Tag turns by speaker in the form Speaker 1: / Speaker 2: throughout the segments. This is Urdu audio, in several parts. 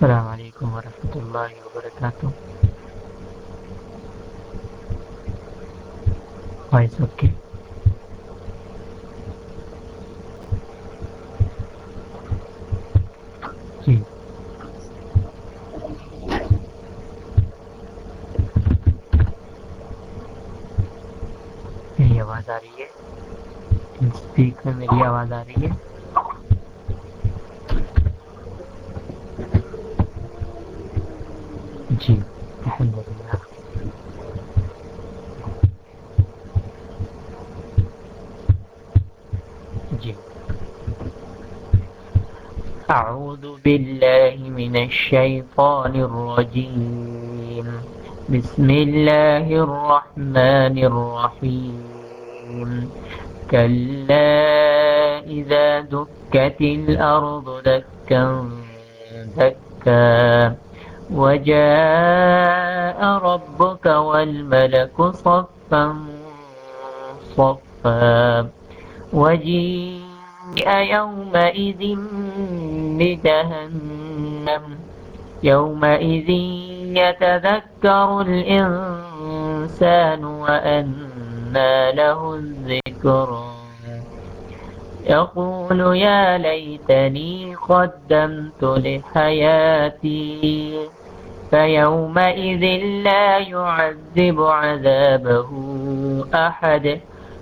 Speaker 1: السلام علیکم ورحمۃ اللہ وبرکاتہ۔ وائس اوکے جی۔ میری آواز آ رہی ہے۔ اسپیکر میری آواز آ رہی ہے۔ جی أعوذ بالله من الشيطان الرجيم. بسم الله الرحمن الرحيم. كلا إذا دكت الأرض دكا دكا. وجاء ربك والملك صفا صفا. وجيء يومئذ بجهنم يومئذ يتذكر الإنسان وأنى له الذكر يقول يا ليتني قدمت لحياتي، فيومئذ لا يعذب عذابه أحد.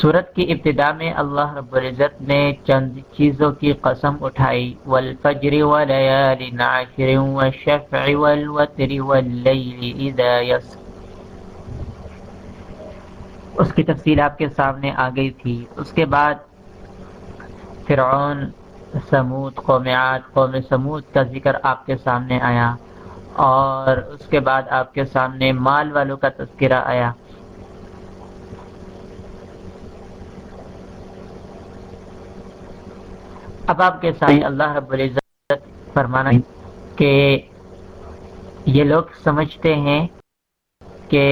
Speaker 1: صورت کی ابتدا میں اللہ رب العزت نے چند چیزوں کی قسم اٹھائی، والفجر ولیال عشر والشفع والوتر واللیل اذا یسر۔ اس کی تفصیل آپ کے سامنے آ گئی تھی۔ اس کے بعد فرعون سمود قوم عاد، قوم سمود کا ذکر آپ کے سامنے آیا اور اس کے بعد آپ کے سامنے مال والوں کا تذکرہ آیا۔ اب آپ کے سامنے اللہ رب العزت فرمانا کہ یہ لوگ سمجھتے ہیں کہ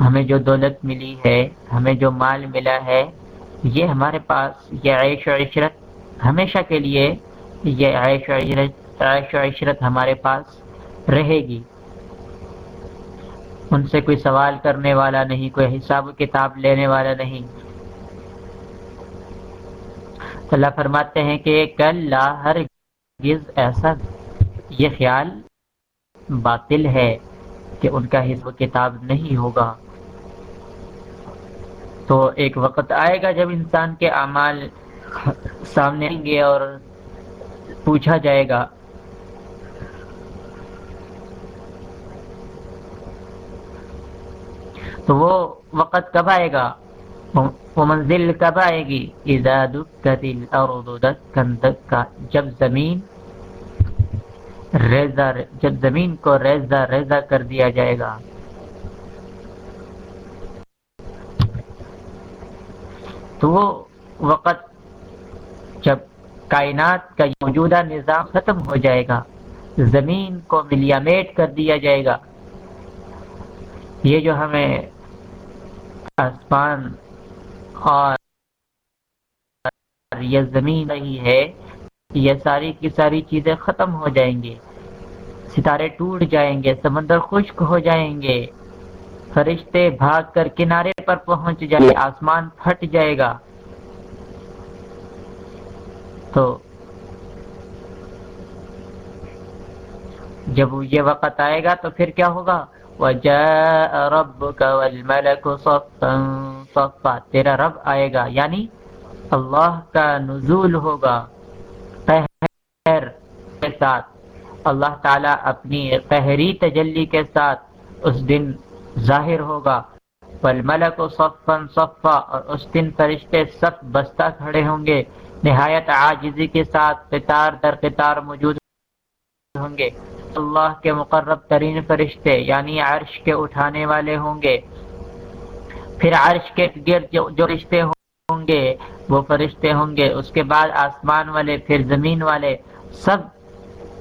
Speaker 1: ہمیں جو دولت ملی ہے ہمیں جو مال ملا ہے یہ ہمارے پاس یہ عیش و عشرت ہمیشہ کے لیے یہ عیش و عشرت عیش و عشرت ہمارے پاس رہے گی۔ ان سے کوئی سوال کرنے والا نہیں کوئی حساب و کتاب لینے والا نہیں۔ اللہ فرماتے ہیں کہ کل لا ہر ایسا یہ خیال باطل ہے کہ ان کا حساب کتاب نہیں ہوگا۔ تو ایک وقت آئے گا جب انسان کے اعمال سامنے آئیں گے اور پوچھا جائے گا۔ تو وہ وقت کب آئے گا؟ وہ منزل کب آئے گی اذا دکت الارض دکن دکا جب زمین، ریزہ، جب زمین کو ریزہ ریزہ کر دیا جائے گا۔ تو وہ وقت جب کائنات کا موجودہ نظام ختم ہو جائے گا، زمین کو ملیامیٹ کر دیا جائے گا۔ یہ جو ہمیں آسمان اور یہ زمین رہی ہے یہ ساری کی ساری چیزیں ختم ہو جائیں گے، ستارے ٹوٹ جائیں گے، سمندر خشک ہو جائیں گے، فرشتے بھاگ کر کنارے پر پہنچ جائیں گے آسمان پھٹ جائے گا۔ تو جب یہ وقت آئے گا تو پھر کیا ہوگا؟ وَجَاءَ رَبُّكَ وَالْمَلَكُ صَفًّا۔ صَفًّا تیرا رب آئے گا یعنی اللہ کا نزول ہوگا پہر کے ساتھ۔ اللہ تعالیٰ اپنی قہری تجلی کے ساتھ اس دن ظاہر ہوگا۔ والملک صفا صفا، اور اس دن فرشتے سب بستہ کھڑے ہوں گے۔ نہایت عاجزی کے ساتھ قطار در قطار موجود ہوں گے۔ اللہ کے مقرب ترین فرشتے یعنی عرش کے اٹھانے والے ہوں گے۔ پھر عرش کے گرد جو رشتے ہوں گے، وہ فرشتے ہوں گے۔ اس کے بعد آسمان والے، پھر زمین والے، سب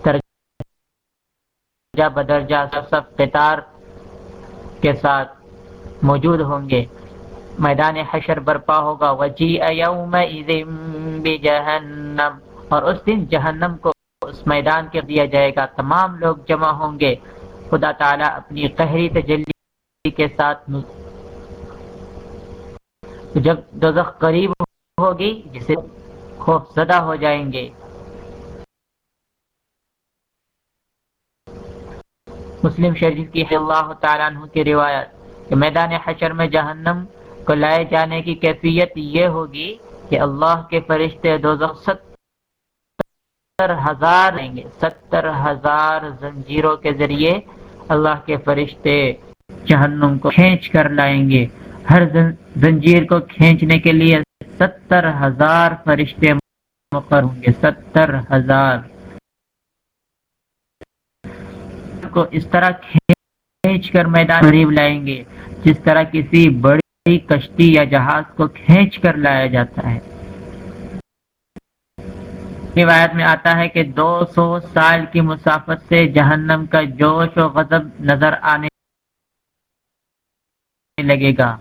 Speaker 1: درجہ بدرجہ، سب قطار کے ساتھ موجود ہوں گے۔ میدان حشر برپا ہوگا۔ وجی جہنم اور اس دن جہنم کو اس میدان کے دیا جائے گا۔ تمام لوگ جمع ہوں گے۔ خدا تعالیٰ اپنی قہری تجلی کے ساتھ جب دوزخ قریب ہوگی، جسے خوف زدہ ہو جائیں گے۔ مسلم شریف کی اللہ تعالیٰ عنہ کی روایت کہ میدان حشر میں جہنم کو لائے جانے کی کیفیت یہ ہوگی کہ اللہ کے فرشتے دوزخ ستر ہزار لیں گے۔ ستر ہزار زنجیروں کے ذریعے اللہ کے فرشتے جہنم کو کھینچ کر لائیں گے۔ ہر زنجیر کو کھینچنے کے لیے ستر ہزار فرشتے مقر ہوں گے، ستر ہزار۔ کو اس طرح کھینچ کر میدان قریب لائیں گے، جس طرح کسی بڑی کشتی یا جہاز کو کھینچ کر لایا جاتا ہے۔ روایت میں آتا ہے کہ دو سو سال کی مسافت سے جہنم کا جوش و غضب نظر آنے لگے گا۔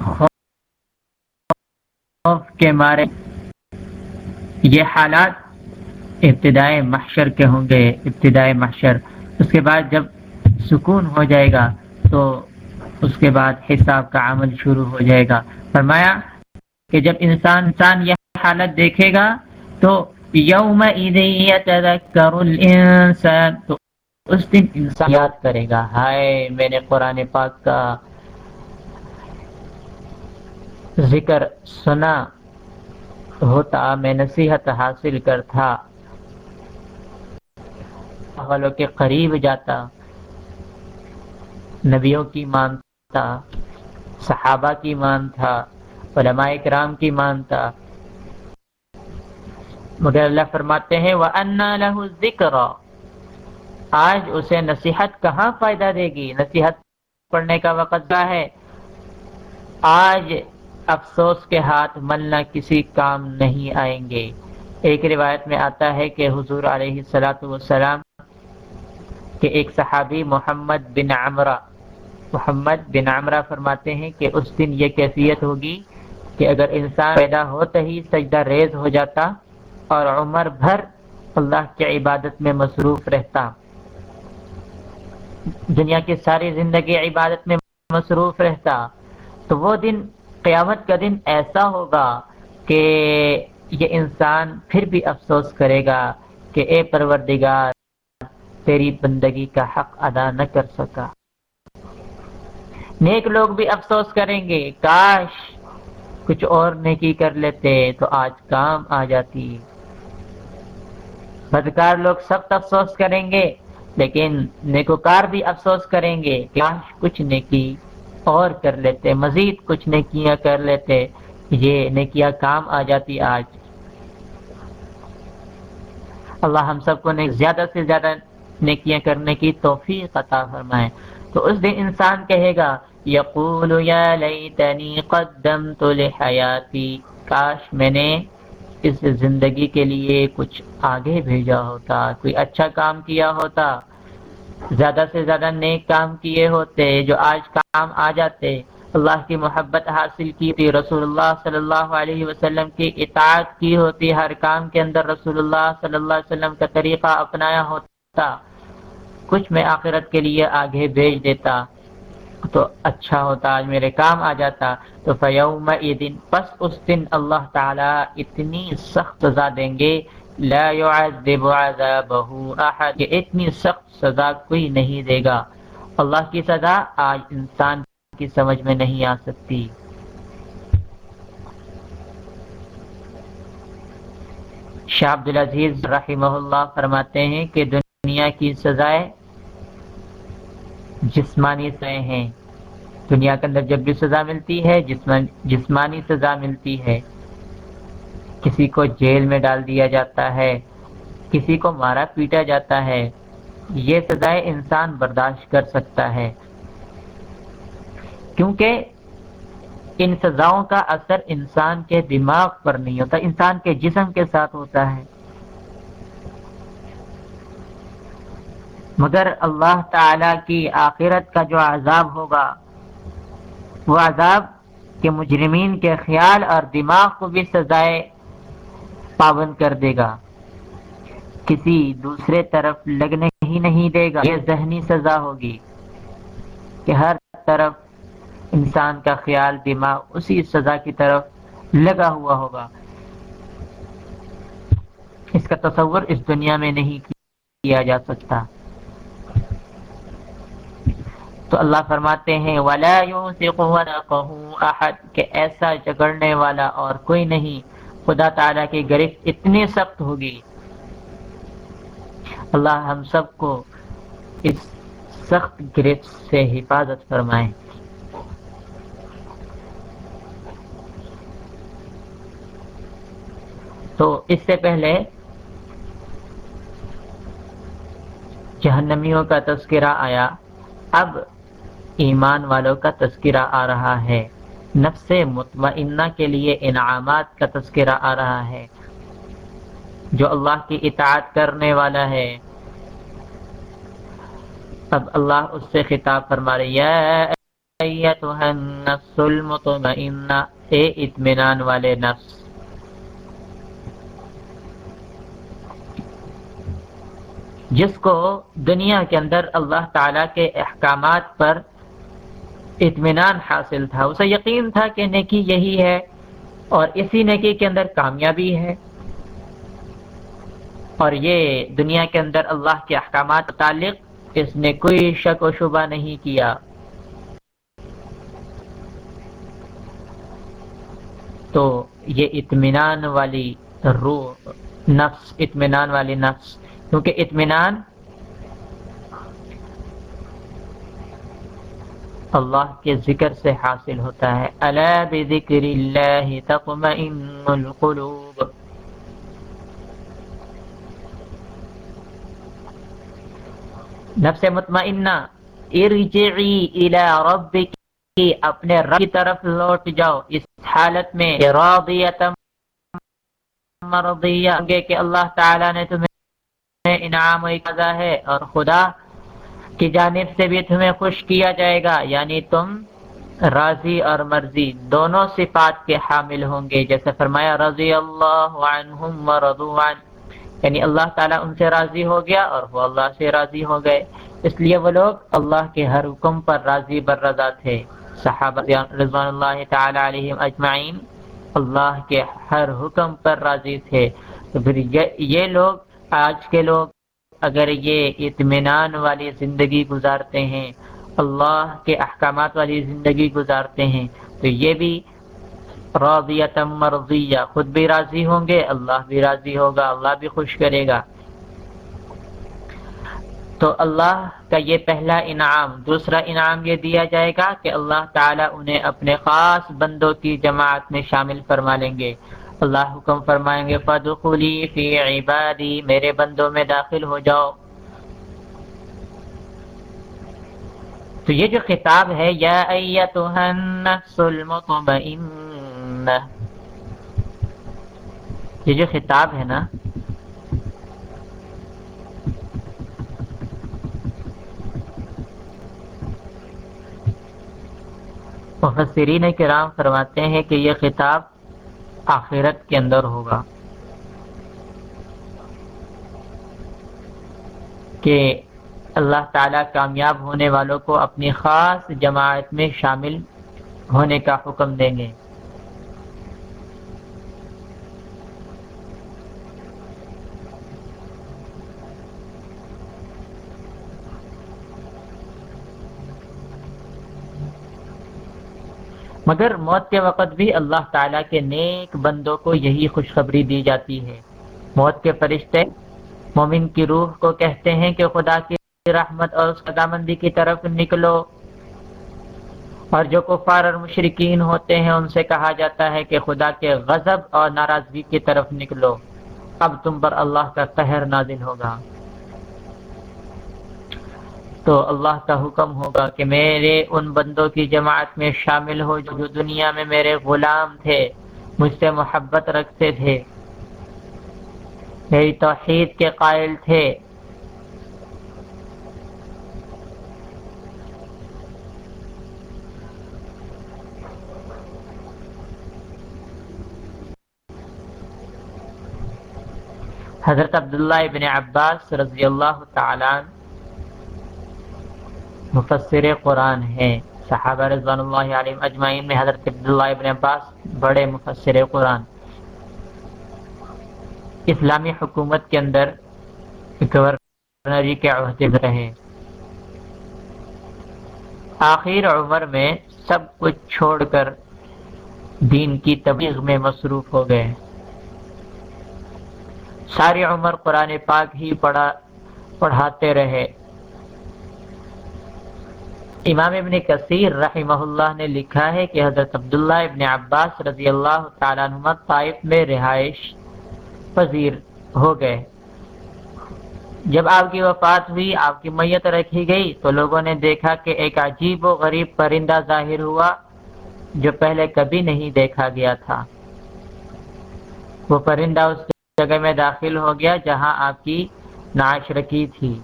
Speaker 1: خوف کے مارے۔ یہ حالات ابتدائے محشر کے ہوں گے، ابتدائے محشر۔ اس کے بعد جب سکون ہو جائے گا تو اس کے بعد حساب کا عمل شروع ہو جائے گا۔ فرمایا کہ جب انسان انسان یہ حالت دیکھے گا تو یوم الانسان، تو اس دن انسان یاد کرے گا، ہائے میں نے قرآن پاک کا ذکر سنا ہوتا، میں نصیحت حاصل کرتا۔ والوں کے قریب جاتا، نبیوں کی مانتا، صحابہ کی مانتا، علماء کرام کی مانتا۔ مگر اللہ فرماتے ہیں وہ انا لہ ذکر آج اسے نصیحت کہاں فائدہ دے گی؟ نصیحت پڑھنے کا وقت کیا ہے۔ آج افسوس کے ہاتھ ملنا کسی کام نہیں آئیں گے۔ ایک روایت میں آتا ہے کہ حضور علیہ السلاۃ والسلام کے ایک صحابی محمد بن عمرہ، محمد بن عمرہ فرماتے ہیں کہ اس دن یہ کیفیت ہوگی کہ اگر انسان پیدا ہوتا ہی سجدہ ریز ہو جاتا اور عمر بھر اللہ کی عبادت میں مصروف رہتا۔ دنیا کی ساری زندگی عبادت میں مصروف رہتا۔ تو وہ دن قیامت کا دن ایسا ہوگا کہ یہ انسان پھر بھی افسوس کرے گا کہ اے پروردگار، تیری بندگی کا حق ادا نہ کر سکا۔ نیک لوگ بھی افسوس کریں گے۔ کاش کچھ اور نیکی کر لیتے تو آج کام آ جاتی۔ بدکار لوگ سب افسوس کریں گے، لیکن نیکوکار بھی افسوس کریں گے۔ کاش کچھ نیکی اور کر لیتے، مزید کچھ نیکیاں کر لیتے، یہ نیکیاں کام آ جاتی آج۔ اللہ ہم سب کو زیادہ سے زیادہ نیکیاں کرنے کی توفیق عطا فرمائے۔ تو اس دن انسان کہے گا، یقول یا لیتنی قدمت لحیاتی، کاش میں نے اس زندگی کے لیے کچھ آگے بھیجا ہوتا، کوئی اچھا کام کیا ہوتا۔ زیادہ سے زیادہ نیک کام کیے ہوتے، جو آج کام آ جاتے۔ اللہ کی محبت حاصل کی ہوتی، رسول اللہ صلی اللہ علیہ وسلم کی اطاعت کی ہوتی، ہر کام کے اندر رسول اللہ صلی اللہ علیہ وسلم کا طریقہ اپنایا ہوتا۔ کچھ میں آخرت کے لیے آگے بھیج دیتا۔ تو اچھا ہوتا، آج میرے کام آ جاتا۔ تو فیوم دن پس اس دن اللہ تعالیٰ اتنی سخت سزا دیں گے لا يعذب عذابه احد، کہ اتنی سخت سزا کوئی نہیں دے گا۔ اللہ کی سزا آج انسان کی سمجھ میں نہیں آ سکتی۔ شاہ عبد العزیز رحمہ اللہ فرماتے ہیں کہ دنیا کی سزائیں جسمانی سزائیں ہیں۔ دنیا کے اندر جب بھی سزا ملتی ہے، جسمانی سزا ملتی ہے۔ کسی کو جیل میں ڈال دیا جاتا ہے، کسی کو مارا پیٹا جاتا ہے، یہ سزائیں انسان برداشت کر سکتا ہے۔ کیونکہ ان سزاؤں کا اثر انسان کے دماغ پر نہیں ہوتا، انسان کے جسم کے ساتھ ہوتا ہے۔ مگر اللہ تعالی کی آخرت کا جو عذاب ہوگا، وہ عذاب کے مجرمین کے خیال اور دماغ کو بھی سزائے پابند کر دے گا۔ کسی دوسرے طرف لگنے ہی نہیں دے گا۔ یہ ذہنی سزا ہوگی کہ ہر طرف انسان کا خیال، دماغ اسی سزا کی طرف لگا ہوا ہوگا۔ اس کا تصور اس دنیا میں نہیں کیا جا سکتا۔ تو اللہ فرماتے ہیں کہ ایسا جگڑنے والا اور کوئی نہیں۔ خدا تعالیٰ کی گرفت اتنی سخت ہوگی۔ اللہ ہم سب کو اس سخت گرفت سے حفاظت فرمائے۔ تو اس سے پہلے جہنمیوں کا تذکرہ آیا۔ اب ایمان والوں کا تذکرہ آ رہا ہے۔ نفس مطمئنہ کے لیے انعامات کا تذکرہ آ رہا ہے، جو اللہ کی اطاعت کرنے والا ہے۔ اب اللہ اس سے خطاب فرما رہی ہے اے اطمینان والے نفس۔ جس کو دنیا کے اندر اللہ تعالی کے احکامات پر اطمینان حاصل تھا۔ اسے یقین تھا کہ نیکی یہی ہے اور اسی نیکی کے اندر کامیابی ہے۔ اور یہ دنیا کے اندر اللہ کے احکامات متعلق اس نے کوئی شک و شبہ نہیں کیا۔ تو یہ اطمینان والی روح، نفس، اطمینان والی نفس۔ کیونکہ اطمینان اللہ کے ذکر سے حاصل ہوتا ہے۔ الا بذکر اللہ تطمئن القلوب۔ نفس مطمئنہ، ارجعی الى ربک، اپنے رب کی طرف لوٹ جاؤ۔ اس حالت میں راضیتا مرضیہ، کہ اللہ تعالی نے تمہیں انعام قضا ہے اور خدا کی جانب سے بھی تمہیں خوش کیا جائے گا یعنی تم راضی اور مرضی، دونوں صفات کے حامل ہوں گے۔ جیسے فرمایا، رضی اللہ عنہم ورضوان یعنی اللہ تعالیٰ ان سے راضی ہو گیا اور وہ اللہ سے راضی ہو گئے۔ اس لیے وہ لوگ اللہ کے ہر حکم پر راضی بر رضا تھے۔ صحابہ رضوان اللہ تعالی علیہم اجمعین اللہ کے ہر حکم پر راضی تھے۔ تو پھر یہ لوگ، آج کے لوگ اگر یہ اطمینان والی زندگی گزارتے ہیں، اللہ کے احکامات والی زندگی گزارتے ہیں، تو یہ بھی مرضیہ، خود بھی راضی ہوں گے، اللہ بھی راضی ہوگا، اللہ بھی خوش کرے گا۔ تو اللہ کا یہ پہلا انعام، دوسرا انعام یہ دیا جائے گا کہ اللہ تعالیٰ انہیں اپنے خاص بندوں کی جماعت میں شامل فرما لیں گے۔ اللہ حکم فرمائیں گے فدخلی فی عبادی میرے بندوں میں داخل ہو جاؤ۔ تو یہ جو خطاب ہے، یا ایتها النفس المطمئنہ، یہ جو خطاب ہے نا، مفسرین کرام فرماتے ہیں کہ یہ خطاب آخرت کے اندر ہوگا کہ اللہ تعالیٰ کامیاب ہونے والوں کو اپنی خاص جماعت میں شامل ہونے کا حکم دیں گے۔ مگر موت کے وقت بھی اللہ تعالیٰ کے نیک بندوں کو یہی خوشخبری دی جاتی ہے۔ موت کے فرشتے مومن کی روح کو کہتے ہیں کہ خدا کی رحمت اور اس قدامندی کی طرف نکلو۔ اور جو کفار اور مشرقین ہوتے ہیں، ان سے کہا جاتا ہے کہ خدا کے غضب اور ناراضگی کی طرف نکلو۔ اب تم پر اللہ کا قہر نازل ہوگا۔ تو اللہ کا حکم ہوگا کہ میرے ان بندوں کی جماعت میں شامل ہو جو دنیا میں میرے غلام تھے، مجھ سے محبت رکھتے تھے۔ میری توحید کے قائل تھے۔ حضرت عبداللہ ابن عباس رضی اللہ تعالی مفسر قرآن ہیں صحابہ رضوان اللہ علیہ اجمعین میں حضرت عبداللہ ابن عباس بڑے مفسر قرآن۔ اسلامی حکومت کے اندر گورنری کے عہدے رہے۔ آخر عمر میں سب کچھ چھوڑ کر دین کی تبلیغ میں مصروف ہو گئے۔ ساری عمر قرآن پاک ہی پڑھا پڑھاتے رہے۔ امام ابن کثیر رحمہ اللہ نے لکھا ہے کہ حضرت عبداللہ ابن عباس رضی اللہ تعالیٰ عنہ طائف میں رہائش پذیر ہو گئے۔ جب آپ کی وفات ہوئی، آپ کی میت رکھی گئی تو لوگوں نے دیکھا کہ ایک عجیب و غریب پرندہ ظاہر ہوا جو پہلے کبھی نہیں دیکھا گیا تھا۔ وہ پرندہ اس جگہ میں داخل ہو گیا جہاں آپ کی ناش رکھی تھی۔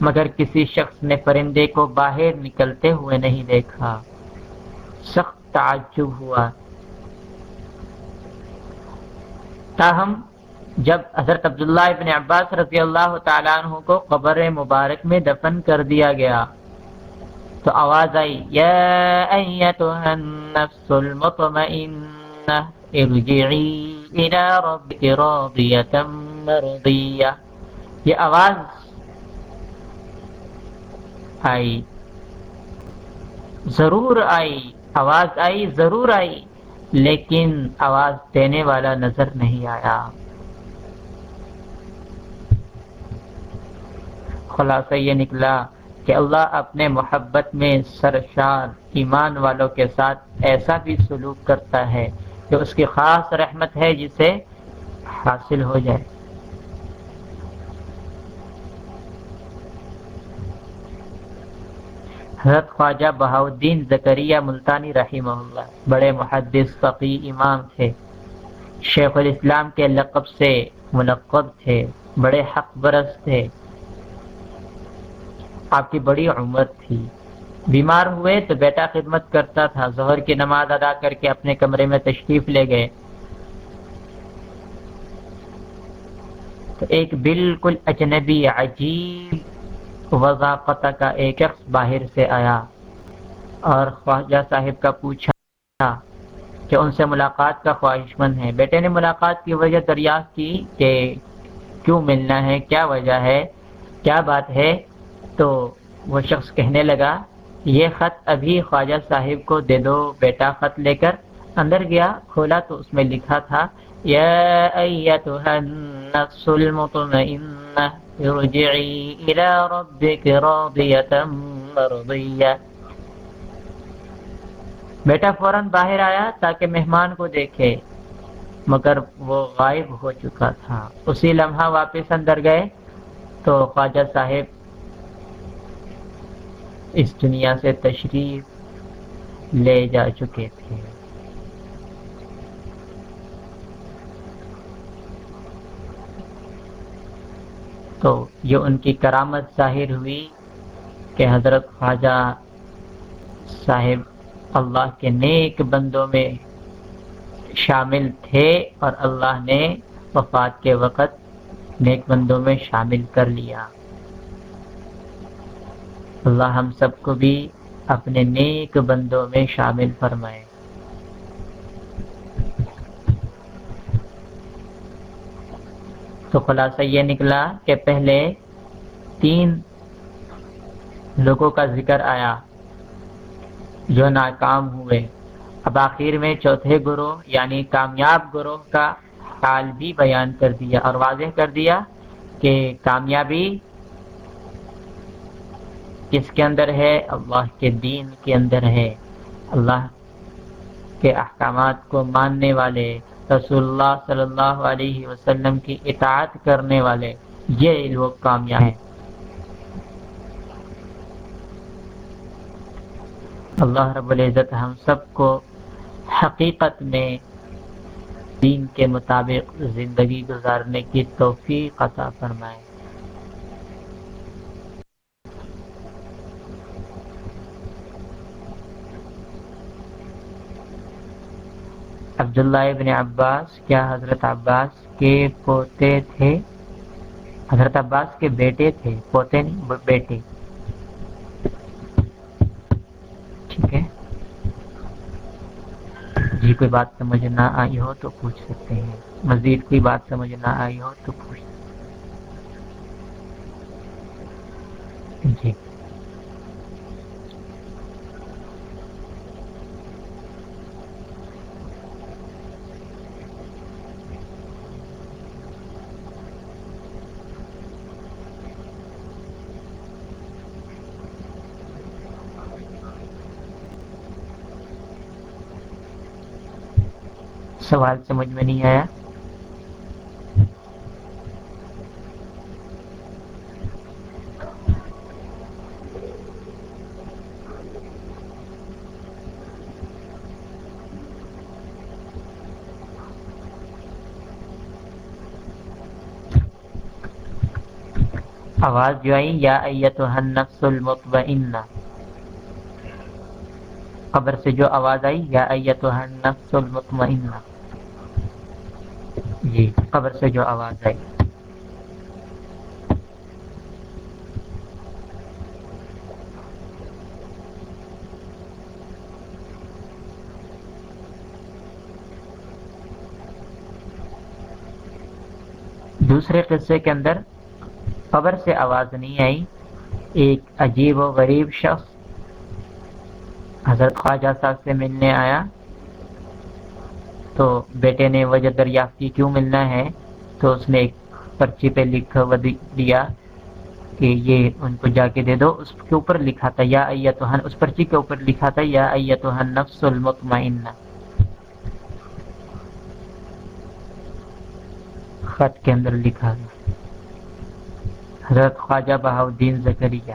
Speaker 1: مگر کسی شخص نے پرندے کو باہر نکلتے ہوئے نہیں دیکھا۔ سخت تعجب ہوا۔ تاہم، جب حضرت عبداللہ ابن عباس رضی اللہ تعالیٰ عنہ کو قبر مبارک میں دفن کر دیا گیا، تو آواز آئی، یا النفس المطمئنہ، ارجعی الى ربک راضیتا مرضیہ. یہ آواز آئی۔ ضرور آئی، آواز آئی، ضرور آئی، لیکن آواز دینے والا نظر نہیں آیا۔ خلاصہ یہ نکلا کہ اللہ اپنے محبت میں سرشار، ایمان والوں کے ساتھ ایسا بھی سلوک کرتا ہے کہ اس کی خاص رحمت ہے جسے حاصل ہو جائے۔ حضرت خواجہ بہاؤدین زکریہ ملتانی رحمہ اللہ بڑے محدث فقی امام تھے۔ شیخ الاسلام کے لقب سے منقب تھے، بڑے حق برس تھے۔ آپ کی بڑی عمر تھی۔ بیمار ہوئے تو بیٹا خدمت کرتا تھا، ظہر کی نماز ادا کر کے اپنے کمرے میں تشریف لے گئے۔ تو ایک بالکل اجنبی، عجیب وضاقت کا ایک شخص باہر سے آیا اور خواجہ صاحب کا پوچھا کہ ان سے ملاقات کا خواہش مند ہے۔ بیٹے نے ملاقات کی وجہ دریافت کی کہ کیوں ملنا ہے، کیا وجہ ہے، کیا بات ہے؟ تو وہ شخص کہنے لگا، یہ خط ابھی خواجہ صاحب کو دے دو، بیٹا خط لے کر اندر گیا، کھولا تو اس میں لکھا تھا، یا ایتها النفس المطمئنہ ارجعی الى بیٹا فوراً باہر آیا تاکہ مہمان کو دیکھے، مگر وہ غائب ہو چکا تھا۔ اسی لمحہ واپس اندر گئے تو خواجہ صاحب اس دنیا سے تشریف لے جا چکے تھے۔ تو یہ ان کی کرامت ظاہر ہوئی کہ حضرت خواجہ صاحب اللہ کے نیک بندوں میں شامل تھے اور اللہ نے وفات کے وقت نیک بندوں میں شامل کر لیا۔ اللہ ہم سب کو بھی اپنے نیک بندوں میں شامل فرمائے۔ تو خلاصہ یہ نکلا کہ پہلے تین لوگوں کا ذکر آیا جو ناکام ہوئے۔ اب آخر میں چوتھے گروہ یعنی کامیاب گروہ کا احال بھی بیان کر دیا اور واضح کر دیا کہ کامیابی کس کے اندر ہے؟ اللہ کے دین کے اندر ہے۔ اللہ کے احکامات کو ماننے والے رسول اللہ صلی اللہ علیہ وسلم کی اطاعت کرنے والے، یہ لوگ کامیاب ہیں۔ اللہ رب العزت ہم سب کو حقیقت میں دین کے مطابق زندگی گزارنے کی توفیق عطا فرمائے۔ عبداللہ ابن عباس کیا حضرت عباس کے پوتے تھے؟ حضرت عباس کے بیٹے تھے، پوتے نہیں بیٹے۔ ٹھیک ہے۔ جی کوئی بات سمجھ نہ آئی ہو تو پوچھ سکتے ہیں۔ مزید کوئی بات سمجھ نہ آئی ہو تو پوچھ سکتے جی۔ سوال سمجھ میں نہیں آیا۔ آواز جو آئی، یا النفس المطمئنہ۔ قبر سے جو آواز آئی، یا النفس المطمئنہ۔ جی قبر سے جو آواز آئی۔ دوسرے قصے کے اندر قبر سے آواز نہیں آئی۔ ایک عجیب و غریب شخص حضرت خواجہ صاحب سے ملنے آیا۔ تو بیٹے نے وجہ دریافت کی کیوں ملنا ہے، تو اس نے ایک پرچی پہ لکھا دیا کہ یہ ان کو جا کے دے دو۔ اس کے اوپر لکھا تھا، یا ایتوہن اس پرچی کے اوپر لکھا تھا، یا ایتوہن نفس المطمئنہ۔ خط کے اندر لکھا حضرت خواجہ بہاؤدین زکریہ